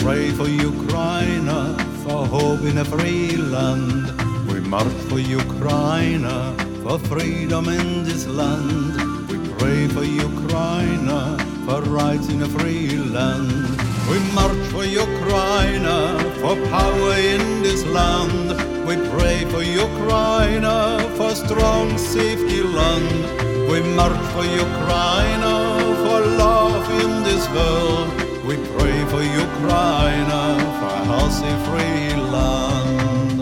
pray for Ukraine, for hope in a free land. We march for Ukraine, for freedom in this land. We pray for Ukraine, for rights in a free land. We march for Ukraine, for power in this land. We pray for Ukraine, for strong safety land. We march for Ukraine, for love in this world. We pray for Ukraine, for a healthy free land.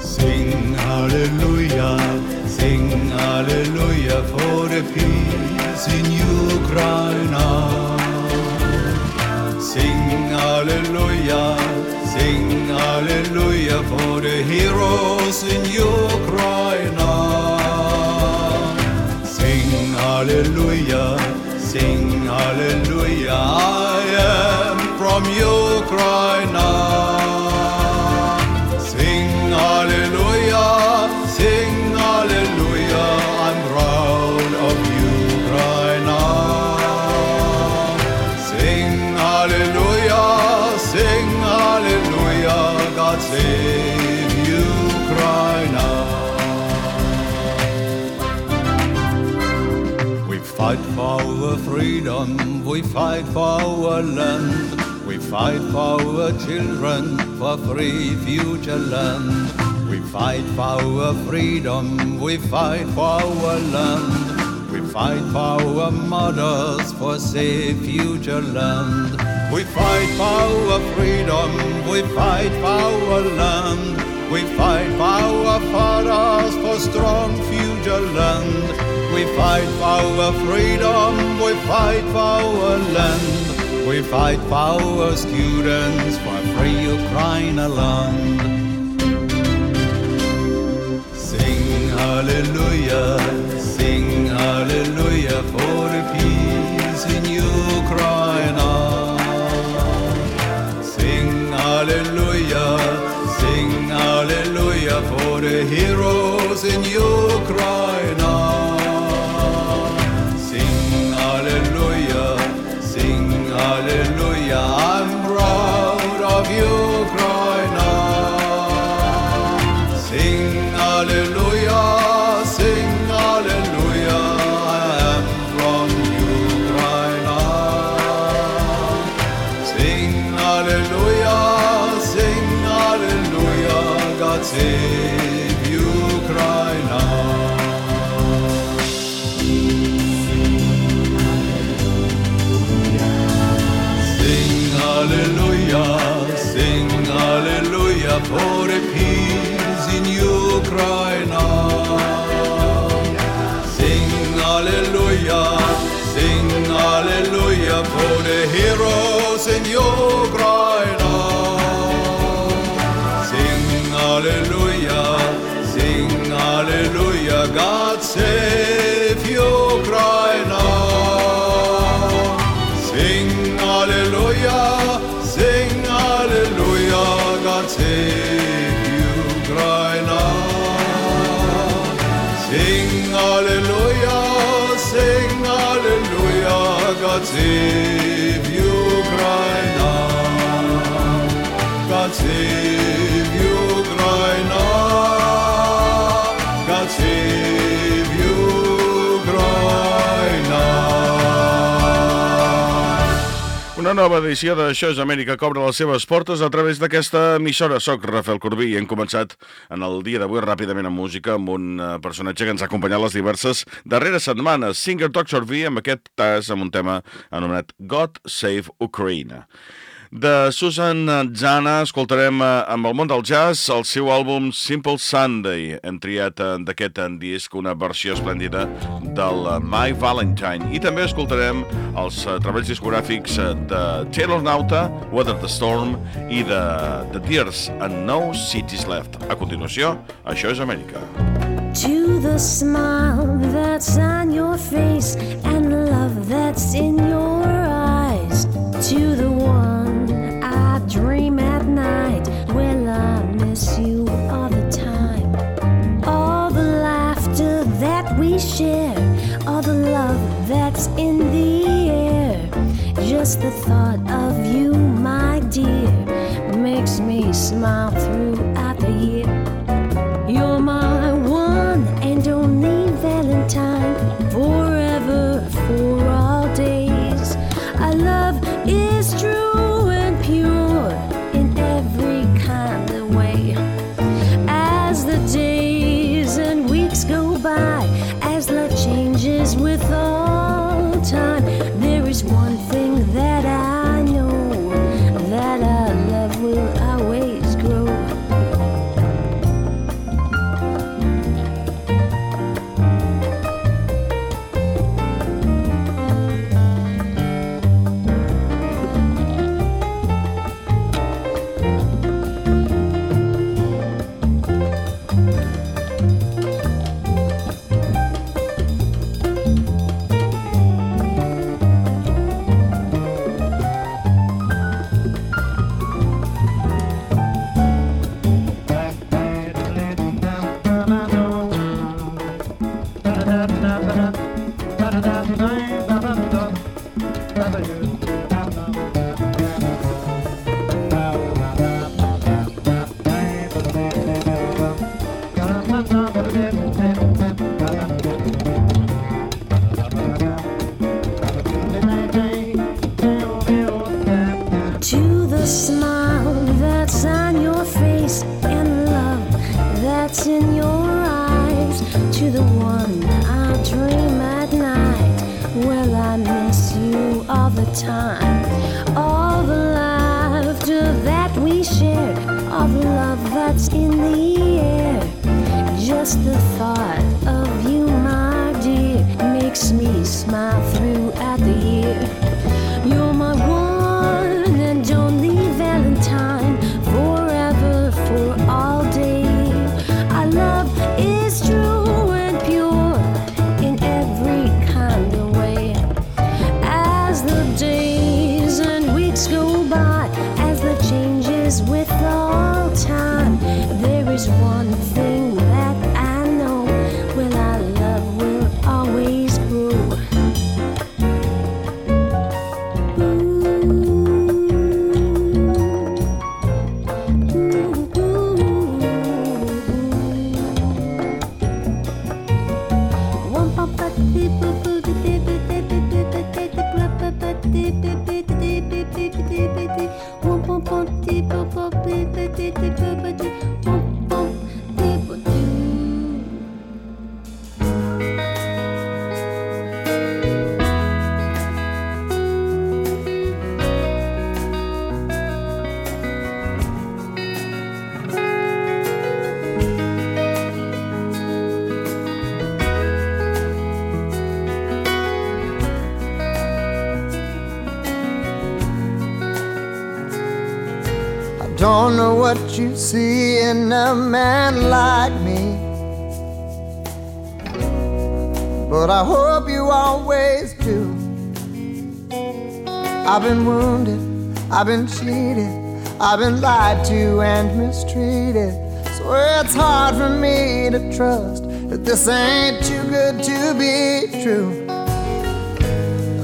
Sing hallelujah, sing hallelujah for the peace in Ukraine. Sing hallelujah, sing hallelujah for the heroes in Ukraine. Sing hallelujah, sing hallelujah, I am from Ukraine. Our freedom, we fight for our land, we fight for our children, for free future land. We fight for our freedom, we fight for our land, we fight for our mothers, for safe future land. We fight for our freedom, we fight for our land, we fight for our fathers, for strong future land. We fight for our freedom, we fight for our land. We fight for our students, for free Ukraine land. Sing hallelujah, sing hallelujah for the peace in Ukraine. Sing hallelujah, sing hallelujah for the heroes in Ukraine. Nova edició d'Això és Amèrica cobra les seves portes a través d'aquesta emissora. Soc Rafael Corbí i hem començat en el dia d'avui ràpidament amb música amb un eh, personatge que ens ha acompanyat les diverses darreres setmanes, Singer Doctor V, amb aquest tas amb un tema anomenat God Save Ukraine. De Susan Zana escoltarem eh, amb el món del jazz el seu àlbum Simple Sunday. Hem triat eh, d'aquest eh, disc una versió esplèndida del My Valentine. I també escoltarem els treballs discogràfics de Taylor Nauta, Weather the Storm i de The Tears and No Cities Left. A continuació, això és Amèrica. To the smile that's on your face and the love that's in your eyes. To the one night. Will I miss you all the time? All the laughter that we share, all the love that's in the air. Just the thought of you, my dear, makes me smile throughout the year. You're my one and only Valentine. I've been wounded, I've been cheated, I've been lied to and mistreated. So it's hard for me to trust that this ain't too good to be true.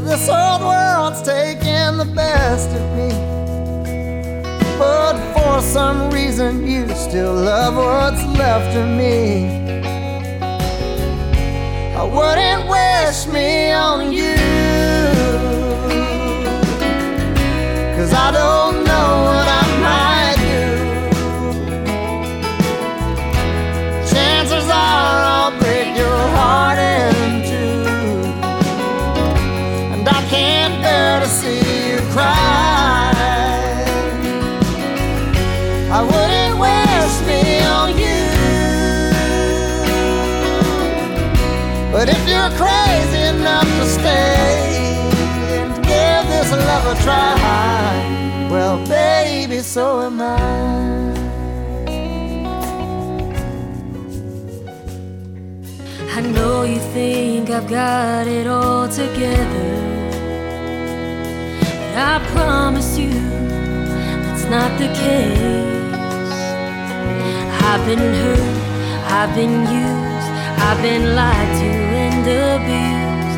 This old world's taking the best of me. But for some reason, you still love what's left of me. I wouldn't wish me on you. try. Well, baby, so am I. I know you think I've got it all together. But I promise you, that's not the case. I've been hurt, I've been used, I've been lied to and abused.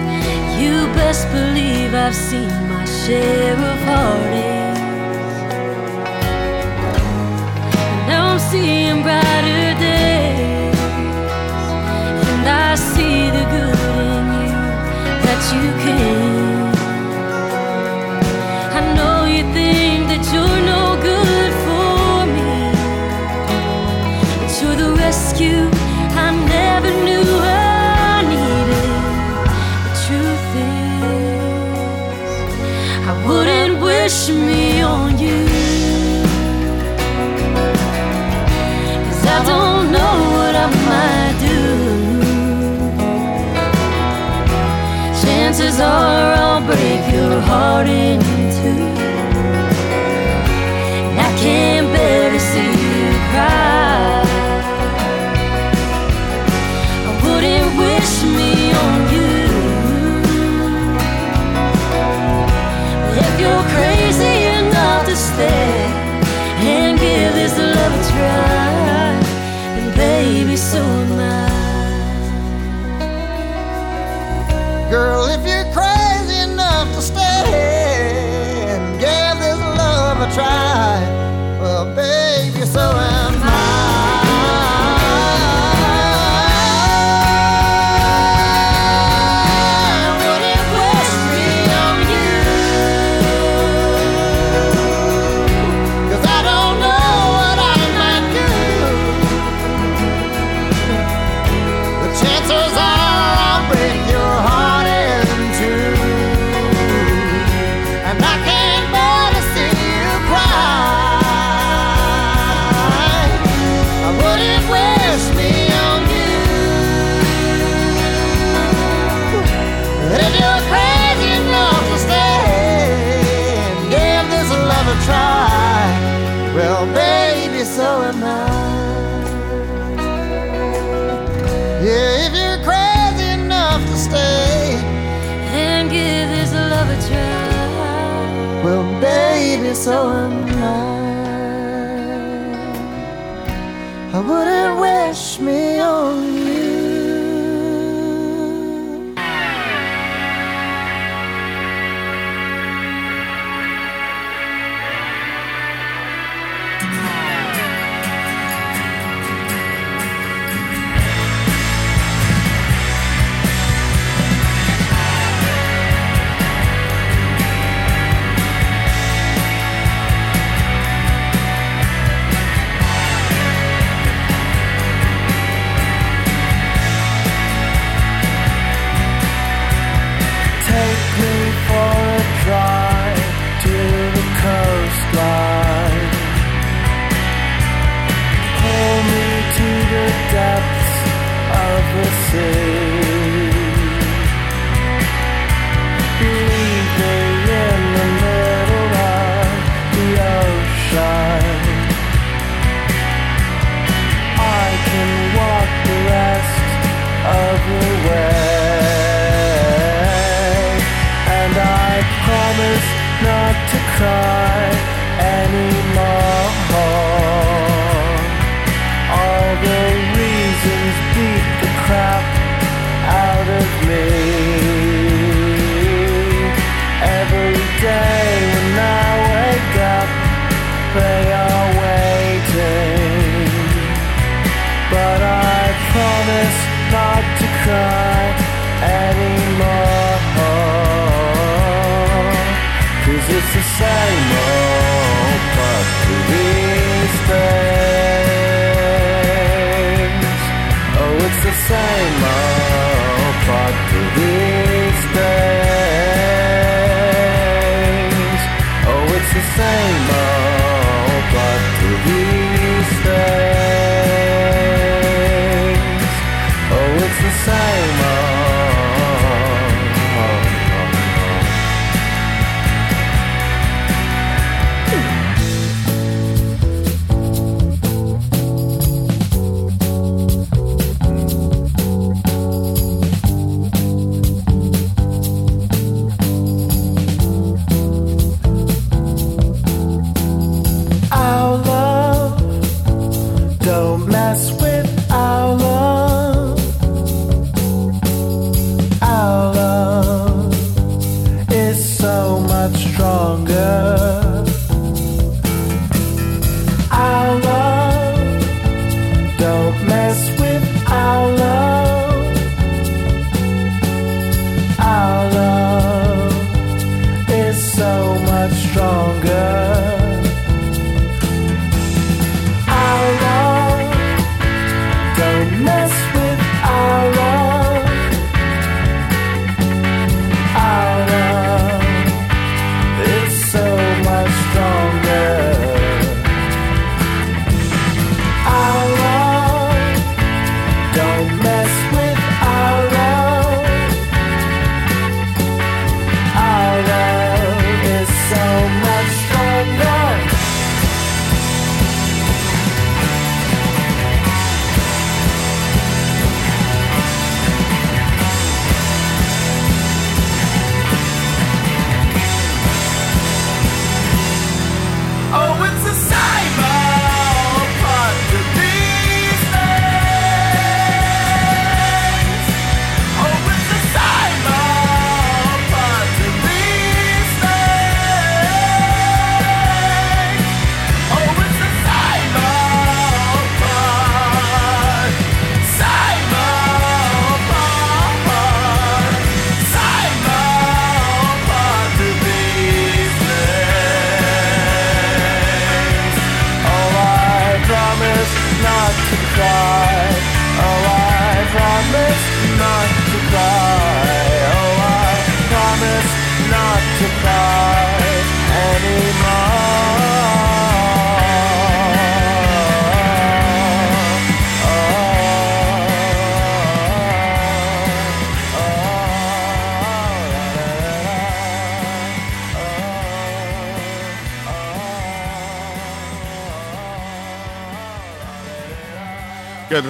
You best believe I've seen share of heartaches. Now I'm seeing brighter days, and I see the good in you that you can. I know you think that you're no good for me, but you're the rescue. push me on you. Cause I don't know what I might do. Chances are I'll break your heart in two.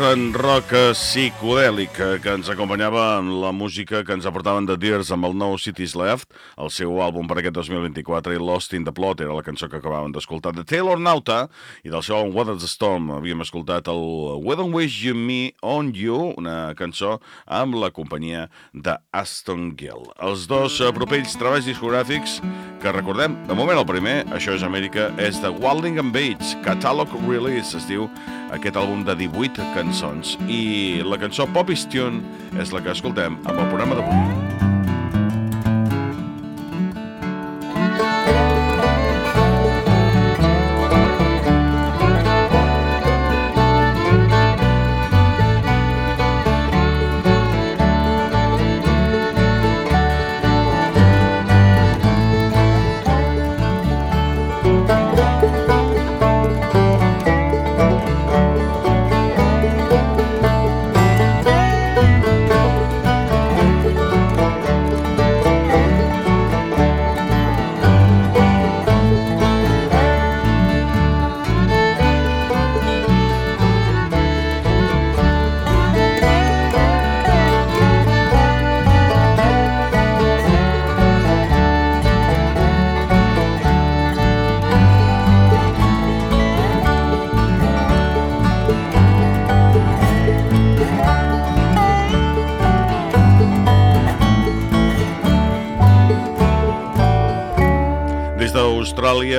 En rock psicodèlic que ens acompanyava amb la música que ens aportaven de Dears amb el nou Cities Left, el seu àlbum per aquest 2024 i Lost in the Plot era la cançó que acabàvem d'escoltar de Taylor Nauta i del seu Weather the Storm havíem escoltat el We Don't Wish You Me On You, una cançó amb la companyia de Aston Gill. Els dos eh, propers treballs discogràfics que recordem, de moment el primer, això és Amèrica, és de Wilding and Bates, Catalog Release, es diu aquest àlbum de 18 cançons. I la cançó Poppy's Tune és la que escoltem amb el programa d'avui.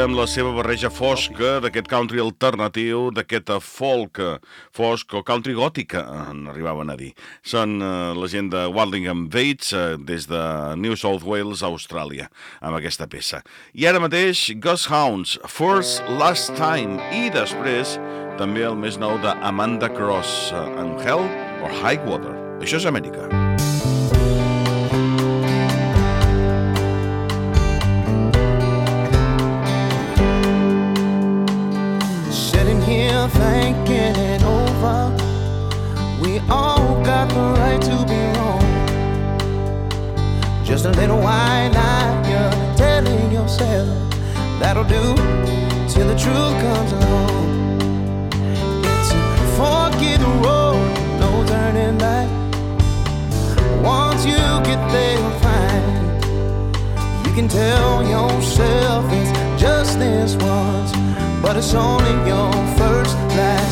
Amb la seva barreja fosca d'aquest country alternatiu, d'aquest folk fosc o country gòtica, en arribaven a dir. Són uh, la gent de Wildingham Bates uh, des de New South Wales, Austràlia, amb aquesta peça. I ara mateix, Ghost Hounds, First Last Time, i després també el més nou d'Amanda Cross, en Hell or High Water. Això és Amèrica. Thinking it over. We all got the right to be wrong. Just a little while now, you're telling yourself that'll do till the truth comes along. It's a forky road, no turning back. Once you get there, find you can tell yourself it's just this once but it's only your first last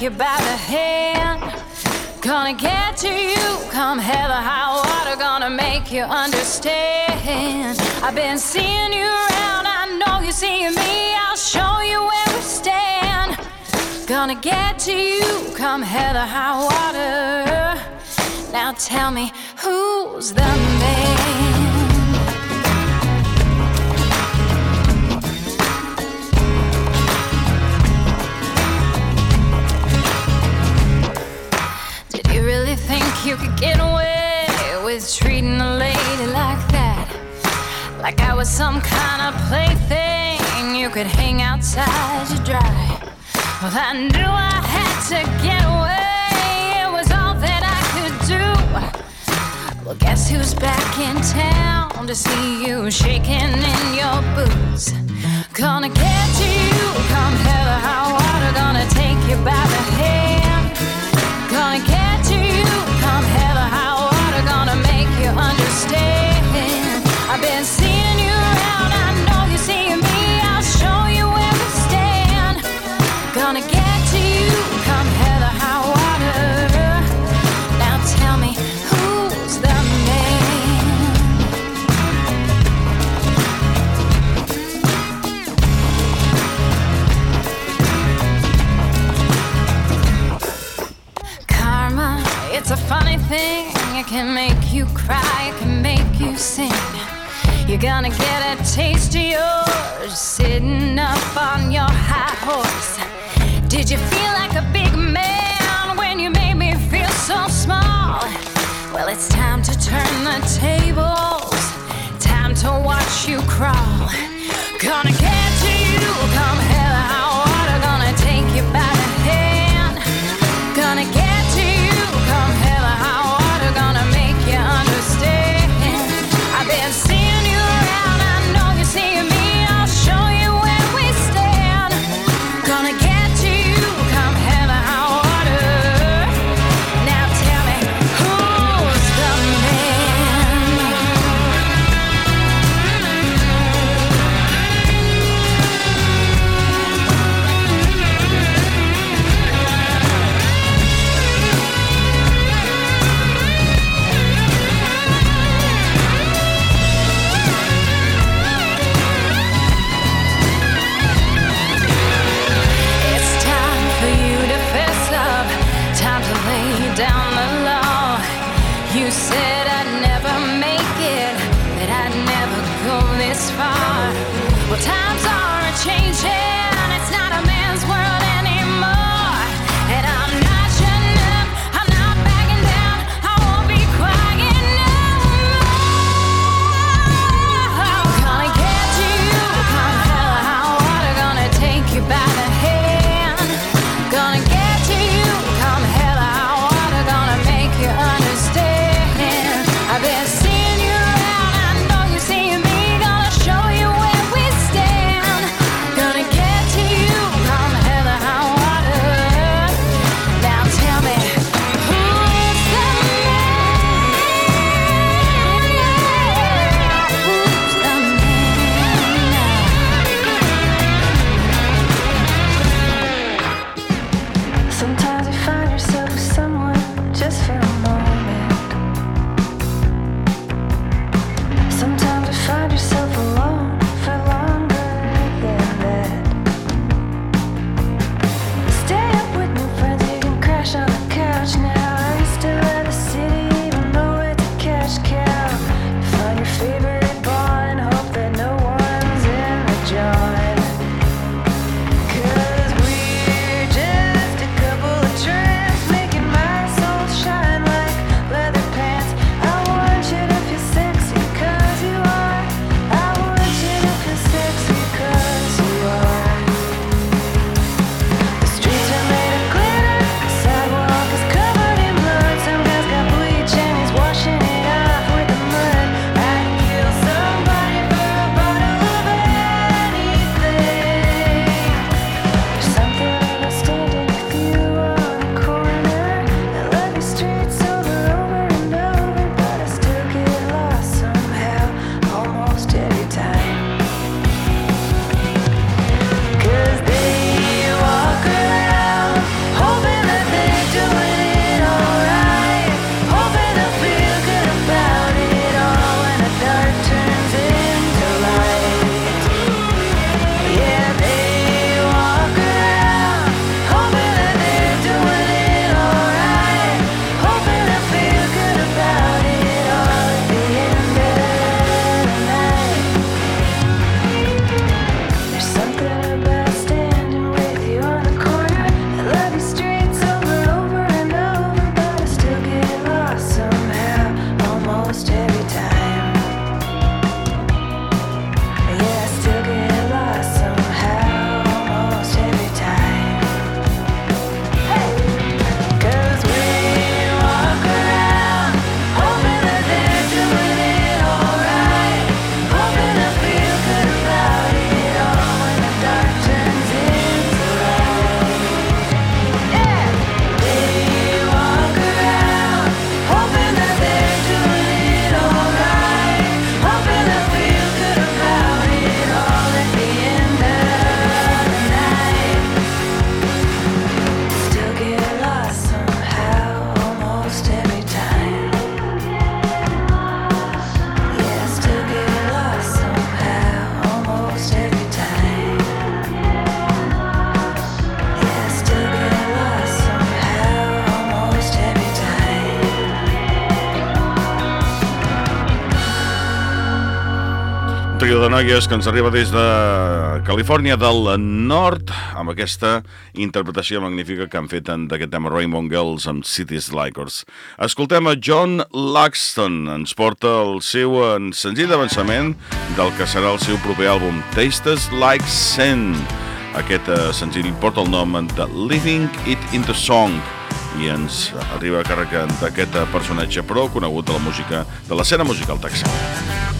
take you by the hand. Gonna get to you, come hell or high water. Gonna make you understand. I've been seeing you around, I know you see me. I'll show you where we stand. Gonna get to you, come hell or high water. Now tell me, who's the man? You could get away with treating a lady like that? Like I was some kind of plaything you could hang outside to dry. Well, I knew I had to get away. It was all that I could do. Well, guess who's back in town to see you shaking in your boots? Gonna get you, come hell or high water. Gonna take you by the hand. Cry, it can make you sing. You're gonna get a taste of yours sitting up on your high horse. Did you feel like a big man when you made me feel so small? Well, it's time to turn the tables, time to watch you crawl. Gonna get to you, come hell said I never. De noies que ens arriba des de Califòrnia del nord amb aquesta interpretació magnífica que han fet d'aquest tema Rainbow Girls amb Cities Likers. Escoltem a John Laxton, ens porta el seu senzill d'avançament del que serà el seu proper àlbum Tastes Like Sin. Aquest eh, senzill porta el nom de Living It Into Song i ens arriba a càrrec d'aquest personatge prou conegut de la música de l'escena musical texana.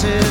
faces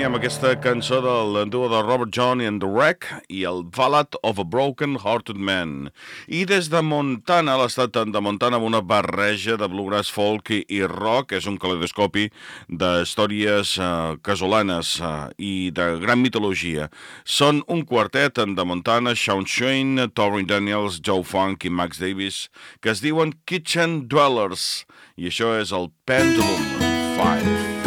companyia amb aquesta cançó del duo de Robert John and the Wreck i el Ballad of a Broken Hearted Man. I des de Montana, l'estat de Montana, amb una barreja de bluegrass, folk i, rock, és un caleidoscopi d'històries eh, casolanes eh, i de gran mitologia. Són un quartet de Montana, Sean Swain, Torrey Daniels, Joe Funk i Max Davis, que es diuen Kitchen Dwellers, i això és el Pendulum 5.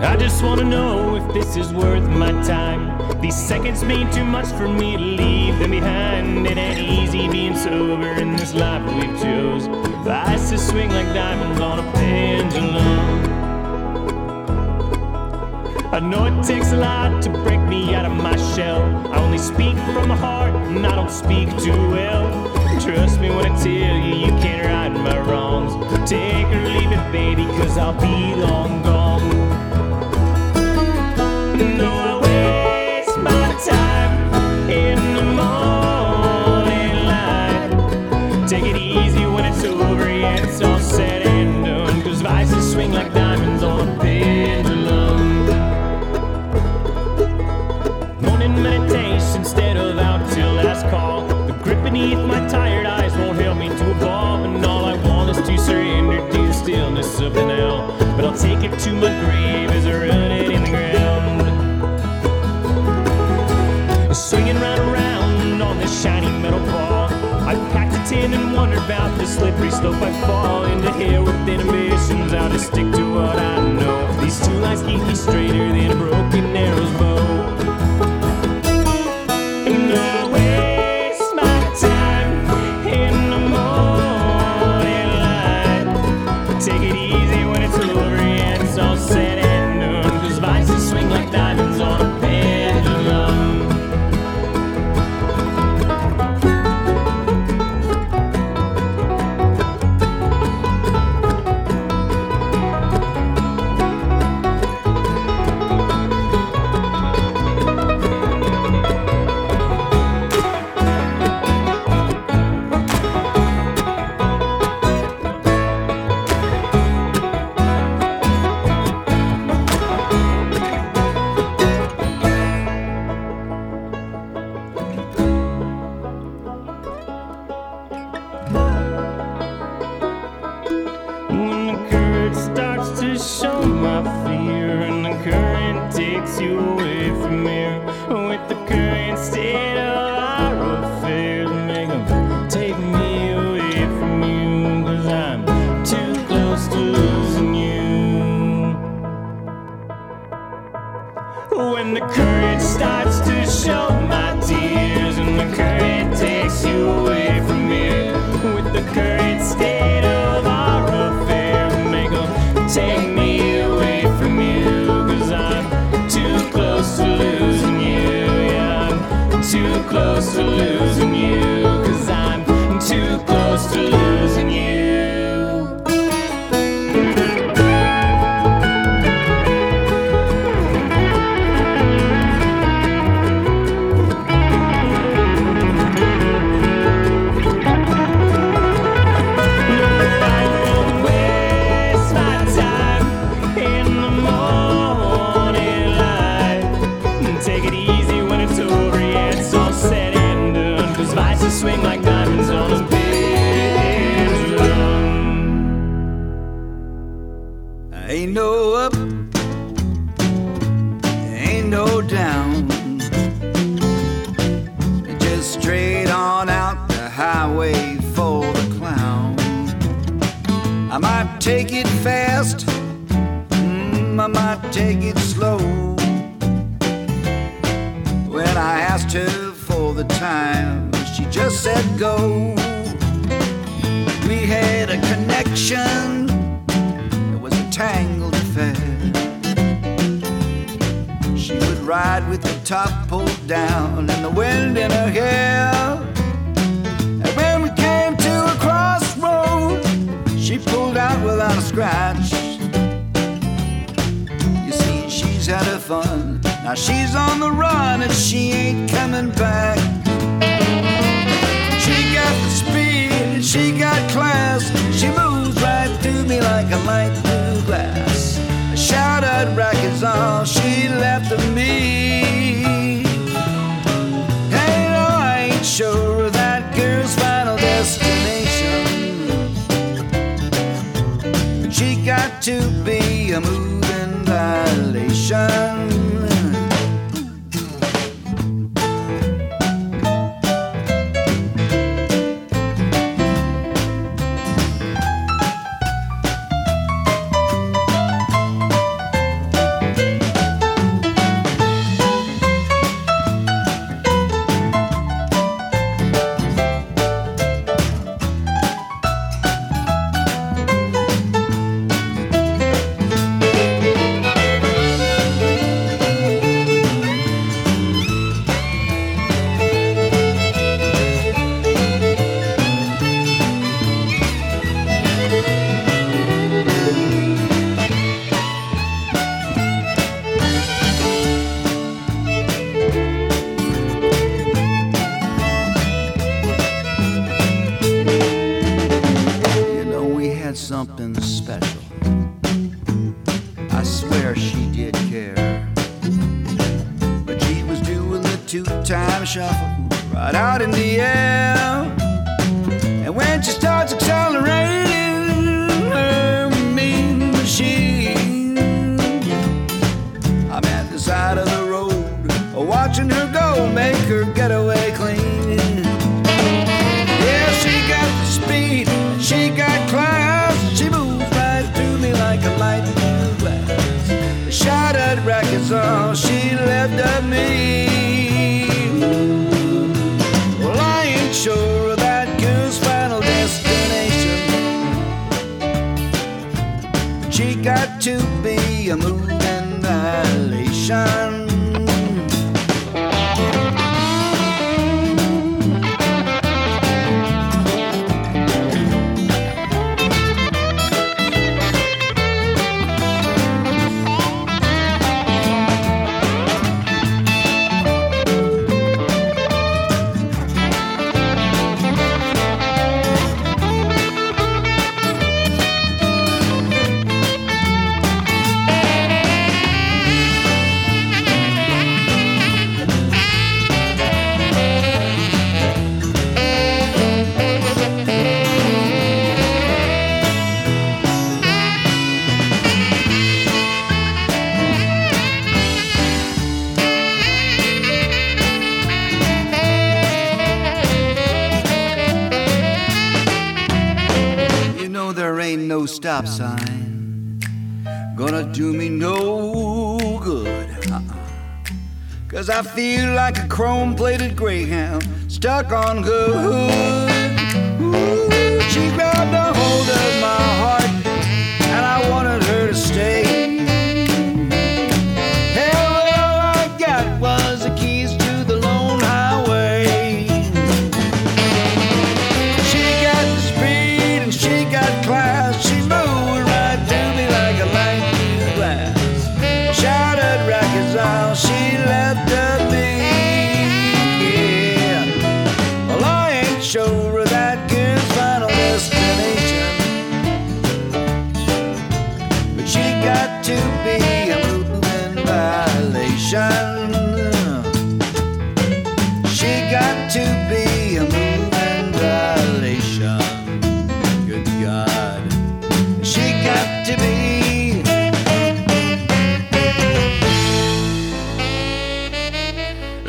I just wanna know if this is worth my time. These seconds mean too much for me to leave them behind. It ain't easy being sober in this life we've chose. The swing like diamonds on a pendulum. I know it takes a lot to break me out of my shell. I only speak from the heart and I don't speak too well. Trust me when I tell you, you can't right my wrongs. Take or leave it, baby, cause I'll be long gone. But I'll take it to my grave as I run it in the ground. Swinging right around on this shiny metal ball. I packed a tin and wondered about the slippery slope I fall into here with inhibitions. I'll just stick to what I know. These two lines keep me straighter than a broken arrow's bow. Stop sign gonna do me no good. Uh-uh. Cause I feel like a chrome plated greyhound stuck on her hood. Ooh, she grabbed a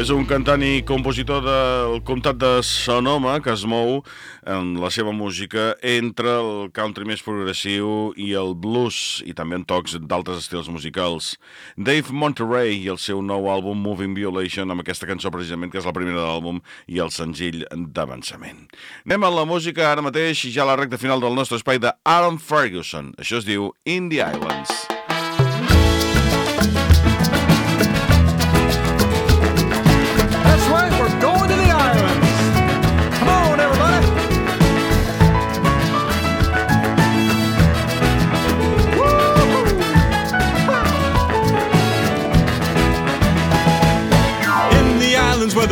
És un cantant i compositor del comtat de Sonoma que es mou en la seva música entre el country més progressiu i el blues i també en tocs d'altres estils musicals. Dave Monterey i el seu nou àlbum Moving Violation amb aquesta cançó precisament que és la primera de l'àlbum i el senzill d'avançament. Anem a la música ara mateix ja a la recta final del nostre espai de Aaron Ferguson. Això es diu In the Islands.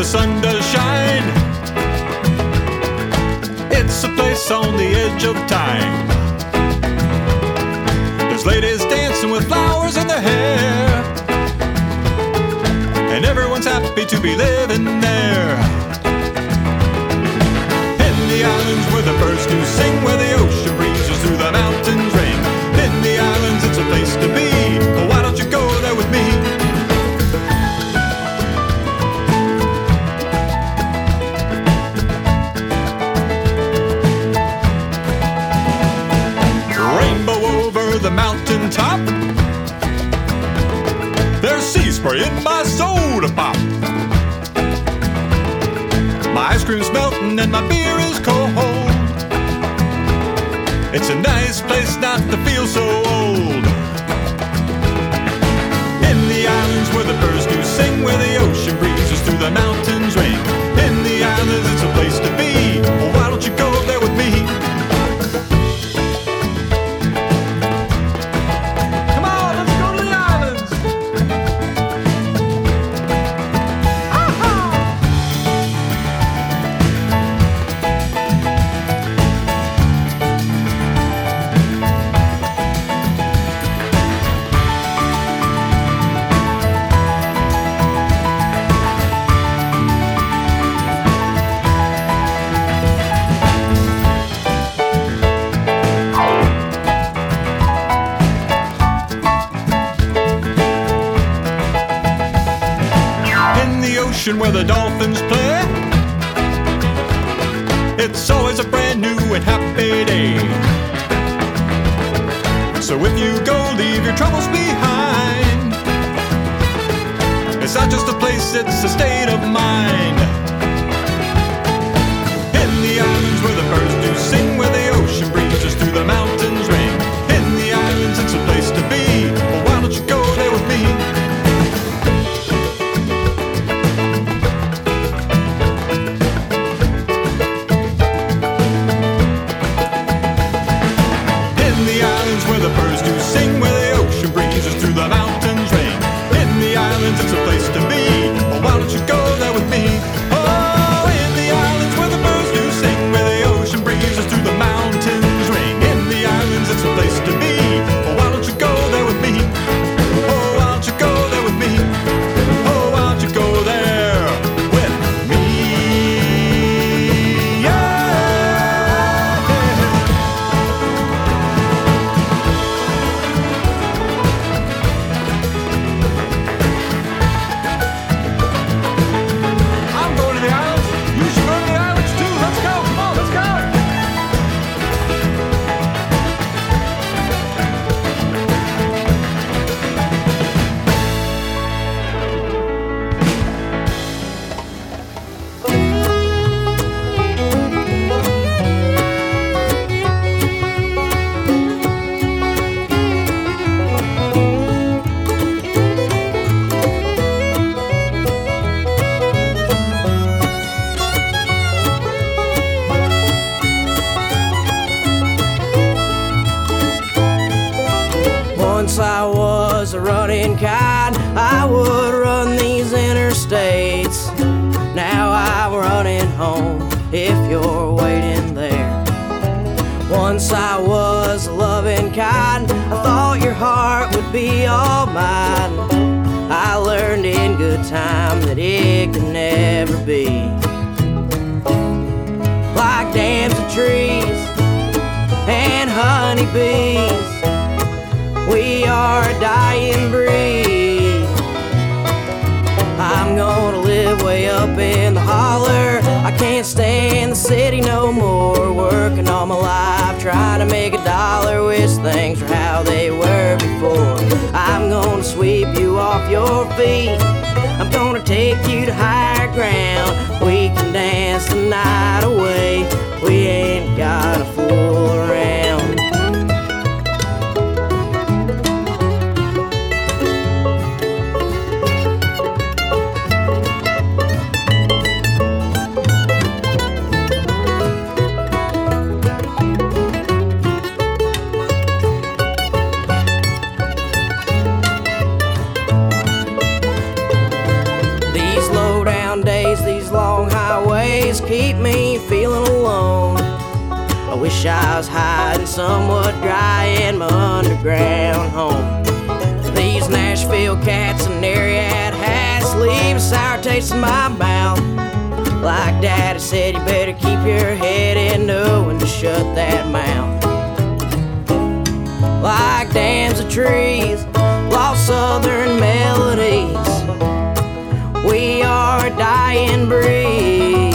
Sun does shine, it's a place on the edge of time. There's ladies dancing with flowers in their hair and everyone's happy to be living there. In the islands where the birds do sing, where the ocean breezes through the mountains ring. In the islands, it's a place to be. The mountain top. There's sea spray in my soda pop. My ice cream's melting and my beer is cold. It's a nice place not to feel so old. In the islands where the birds do sing, where the ocean breezes through the mountains ring. In the islands, it's a place to be. Well, why don't you go ocean where the dolphins play. It's always a brand new and happy day. So if you go, leave your troubles behind. It's not just a place, it's a state trees and honeybees, we are a dying breed. I'm gonna live way up in the holler. I can't stay in the city no more. Working all my life, trying to make a dollar. Wish things were how they were before. I'm gonna sweep off your feet. I'm gonna take you to higher ground. We can dance the night away. We ain't gotta fool around. Days, these long highways keep me feeling alone. I wish I was hiding somewhat dry in my underground home. These Nashville cats and Ariat hats leave a sour taste in my mouth. Like Daddy said, you better keep your head in knowing to shut that mouth. Like dams of trees, lost southern melodies. We are a dying breed.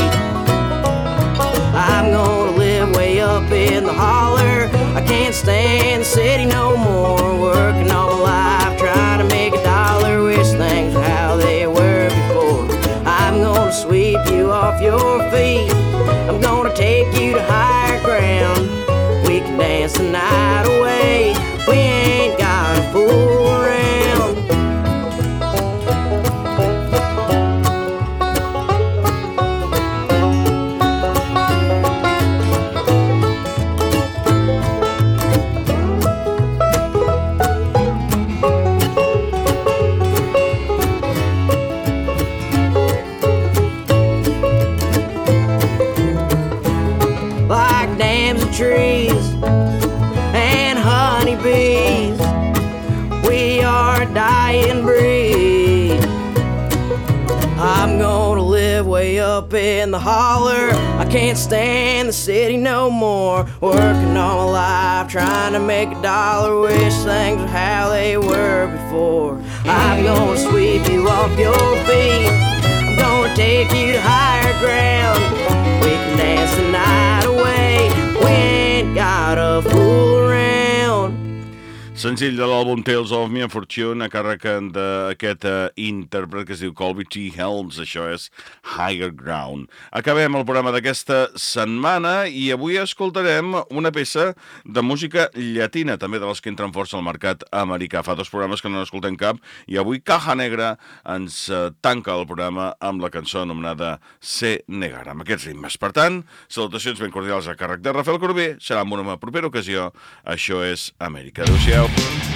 I'm gonna live way up in the holler. I can't stand the city no more. Working all my life trying to make a dollar. Wish things were how they were before. I'm gonna sweep you off your feet. I'm gonna take you to higher ground. We can dance the night away. We ain't gotta the holler. I can't stand the city no more. Working all my life trying to make a dollar. Wish things were how they were before. I'm gonna sweep you off your feet. I'm gonna take you to higher ground. We can dance the Senzill de l'àlbum Tales of Me and Fortune a càrrec d'aquest uh, intèrpret que es diu Colby T. Helms, això és Higher Ground. Acabem el programa d'aquesta setmana i avui escoltarem una peça de música llatina, també de les que entren força al mercat americà. Fa dos programes que no n'escoltem cap i avui Caja Negra ens uh, tanca el programa amb la cançó anomenada Se Negar, amb aquests ritmes. Per tant, salutacions ben cordials a càrrec de Rafael Corbí, serà en una propera ocasió. Això és Amèrica. Adéu-siau. Thank you.